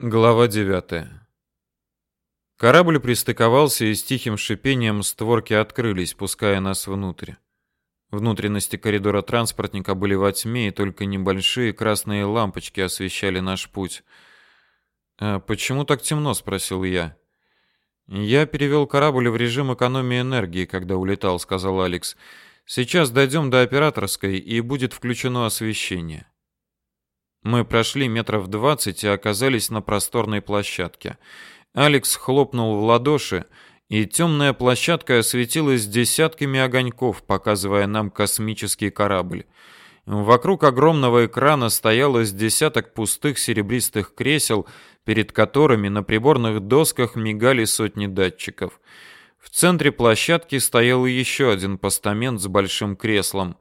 Глава 9. Корабль пристыковался и с тихим шипением створки открылись, пуская нас внутрь. Внутренности коридора транспортника были во тьме, и только небольшие красные лампочки освещали наш путь. «А почему так темно?» — спросил я. «Я перевел корабль в режим экономии энергии, когда улетал», — сказал Алекс. «Сейчас дойдем до операторской, и будет включено освещение». Мы прошли метров двадцать и оказались на просторной площадке. Алекс хлопнул в ладоши, и темная площадка осветилась десятками огоньков, показывая нам космический корабль. Вокруг огромного экрана стояло с десяток пустых серебристых кресел, перед которыми на приборных досках мигали сотни датчиков. В центре площадки стоял еще один постамент с большим креслом.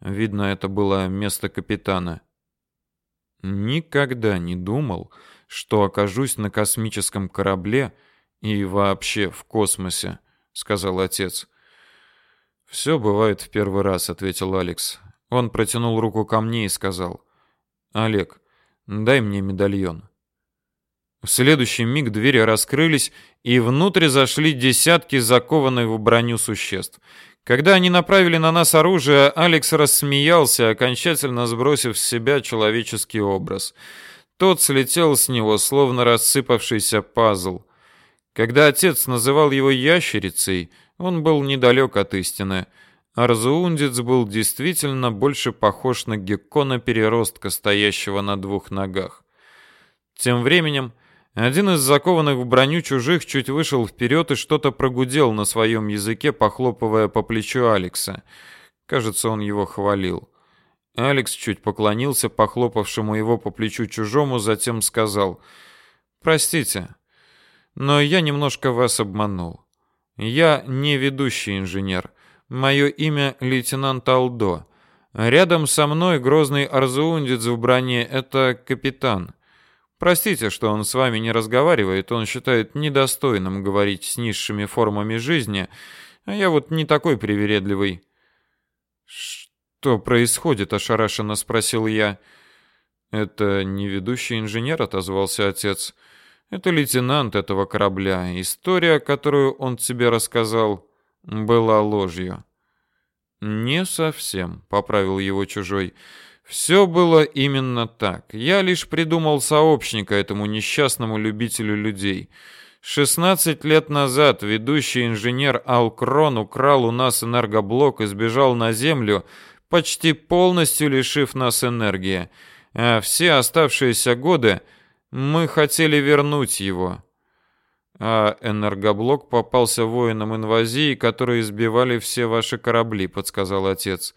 Видно, это было место капитана. Никогда не думал, что окажусь на космическом корабле и вообще в космосе, сказал отец. Все бывает в первый раз, ответил Алекс. Он протянул руку ко мне и сказал: "Олег, дай мне медальон". В следующий миг двери раскрылись, и внутрь зашли десятки закованных в броню существ. Когда они направили на нас оружие, Алекс рассмеялся, окончательно сбросив с себя человеческий образ. Тот слетел с него, словно рассыпавшийся пазл. Когда отец называл его ящерицей, он был недалек от истины. Арзуундец был действительно больше похож на геккона-переростка, стоящего на двух ногах. Тем временем один из закованных в броню чужих чуть вышел вперед и что-то прогудел на своем языке, похлопывая по плечу Алекса. Кажется, он его хвалил. Алекс чуть поклонился похлопавшему его по плечу чужому, затем сказал: "Простите, но я немножко вас обманул. Я не ведущий инженер. Мое имя лейтенант Алдо. Рядом со мной грозный арзуундец в броне это капитан. Простите, что он с вами не разговаривает, он считает недостойным говорить с низшими формами жизни, а я вот не такой привередливый. Что происходит, ошарашенно спросил я. Это не ведущий инженер, отозвался отец. Это лейтенант этого корабля. История, которую он тебе рассказал, была ложью. Не совсем, поправил его чужой. Все было именно так. Я лишь придумал сообщника этому несчастному любителю людей. 16 лет назад ведущий инженер Алкрон украл у нас энергоблок и сбежал на Землю, почти полностью лишив нас энергии. А все оставшиеся годы мы хотели вернуть его. А энергоблок попался воинам инвазии, которые сбивали все ваши корабли, подсказал отец.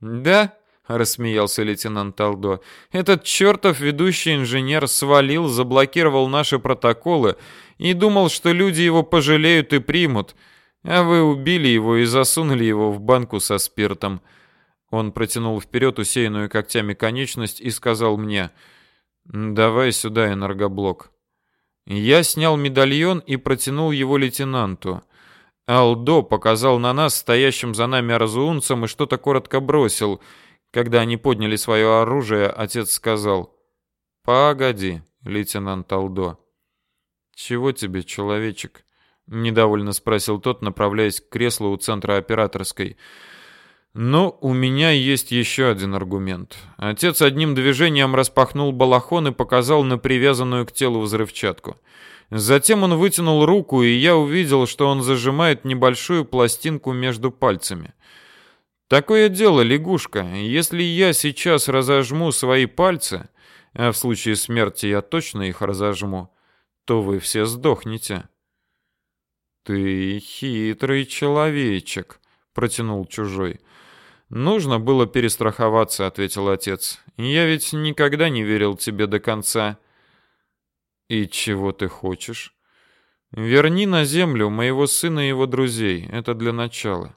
Да? Рассмеялся лейтенант Талдо. Этот чертов ведущий инженер свалил, заблокировал наши протоколы и думал, что люди его пожалеют и примут. А вы убили его и засунули его в банку со спиртом. Он протянул вперед усеянную когтями конечность и сказал мне: "Давай сюда энергоблок". Я снял медальон и протянул его лейтенанту. Алдо показал на нас стоящим за нами разуунцам и что-то коротко бросил. Когда они подняли свое оружие, отец сказал: "Погоди, лейтенант Алдо. Чего тебе, человечек?" недовольно спросил тот, направляясь к креслу у центра операторской. Но у меня есть еще один аргумент. Отец одним движением распахнул балахон и показал на привязанную к телу взрывчатку. Затем он вытянул руку, и я увидел, что он зажимает небольшую пластинку между пальцами. Такое дело, лягушка, если я сейчас разожму свои пальцы, а в случае смерти я точно их разожму, то вы все сдохнете. Ты хитрый человечек, протянул чужой. Нужно было перестраховаться, ответил отец. Я ведь никогда не верил тебе до конца. И чего ты хочешь? Верни на землю моего сына и его друзей. Это для начала.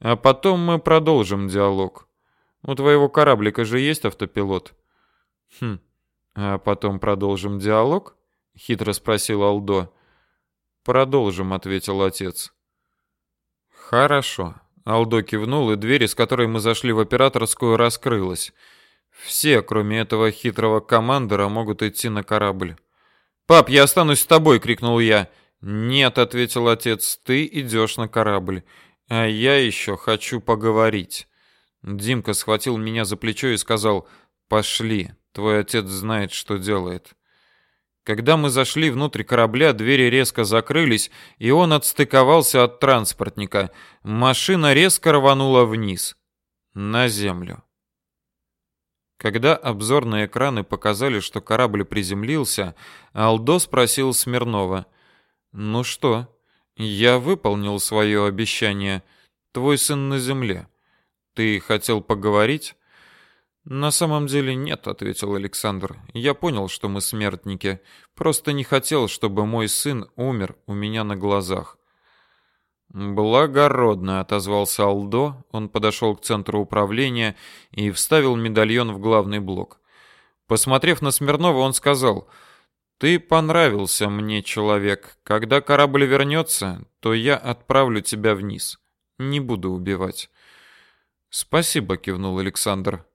А потом мы продолжим диалог. У твоего кораблика же есть автопилот. Хм. А потом продолжим диалог? хитро спросил Алдо. Продолжим, ответил отец. Хорошо. Алдо кивнул, и дверь, из которой мы зашли в операторскую, раскрылась. Все, кроме этого хитрого командора, могут идти на корабль. «Пап, я останусь с тобой!» — крикнул я. «Нет», — ответил отец, — «ты идешь на корабль, а я еще хочу поговорить». Димка схватил меня за плечо и сказал, «Пошли, твой отец знает, что делает». Когда мы зашли внутрь корабля, двери резко закрылись, и он отстыковался от транспортника. Машина резко рванула вниз, на землю. Когда обзорные экраны показали, что корабль приземлился, Алдо спросил Смирнова. «Ну что, я выполнил свое обещание. Твой сын на земле. Ты хотел поговорить?» «На самом деле нет», — ответил Александр. «Я понял, что мы смертники. Просто не хотел, чтобы мой сын умер у меня на глазах. «Благородно», — отозвался Алдо. Он подошел к центру управления и вставил медальон в главный блок. Посмотрев на Смирнова, он сказал, «Ты понравился мне, человек. Когда корабль вернется, то я отправлю тебя вниз. Не буду убивать». «Спасибо», — кивнул Александр.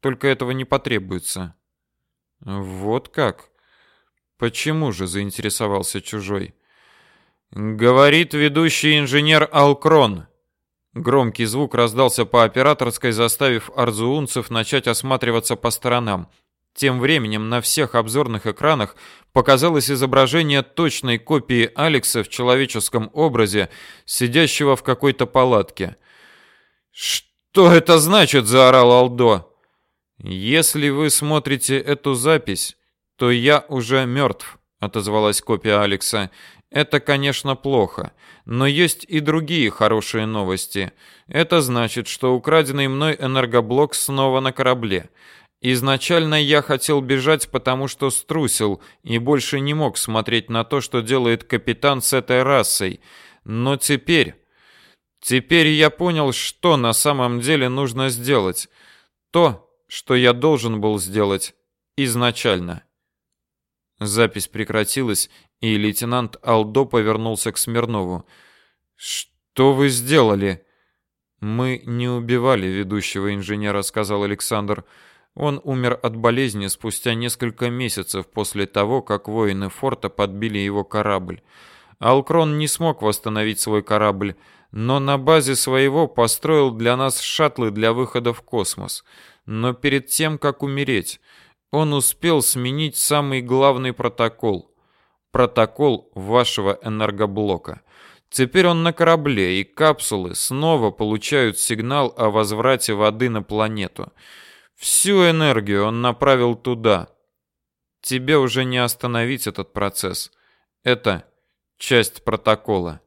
«Только этого не потребуется». «Вот как? Почему же?» — заинтересовался чужой. Говорит ведущий инженер Алкрон. Громкий звук раздался по операторской, заставив арзуунцев начать осматриваться по сторонам. Тем временем на всех обзорных экранах показалось изображение точной копии Алекса в человеческом образе, сидящего в какой-то палатке. «Что это значит?» – заорал Алдо. «Если вы смотрите эту запись, то я уже мертв», – отозвалась копия Алекса. Это, конечно, плохо, но есть и другие хорошие новости. Это значит, что украденный мной энергоблок снова на корабле. Изначально я хотел бежать, потому что струсил и больше не мог смотреть на то, что делает капитан с этой расой. Но теперь... Теперь я понял, что на самом деле нужно сделать. То, что я должен был сделать изначально. Запись прекратилась, и лейтенант Алдо повернулся к Смирнову. «Что вы сделали?» «Мы не убивали ведущего инженера», — сказал Александр. «Он умер от болезни спустя несколько месяцев после того, как воины форта подбили его корабль. Алкрон не смог восстановить свой корабль, но на базе своего построил для нас шаттлы для выхода в космос. Но перед тем, как умереть, он успел сменить самый главный протокол — протокол вашего энергоблока. Теперь он на корабле, и капсулы снова получают сигнал о возврате воды на планету. Всю энергию он направил туда. Тебе уже не остановить этот процесс. Это часть протокола.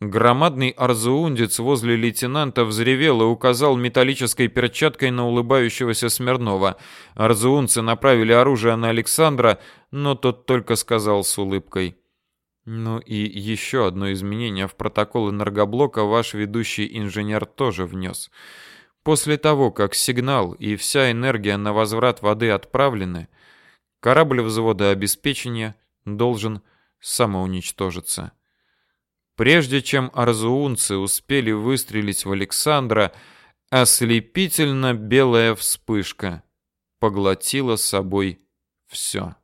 Громадный арзуундец возле лейтенанта взревел и указал металлической перчаткой на улыбающегося Смирнова. Арзуунцы направили оружие на Александра, но тот только сказал с улыбкой. «Ну и еще одно изменение в протокол энергоблока ваш ведущий инженер тоже внес. После того, как сигнал и вся энергия на возврат воды отправлены, корабль взвода обеспечения должен самоуничтожиться». Прежде чем арзуунцы успели выстрелить в Александра, ослепительно белая вспышка поглотила собой все.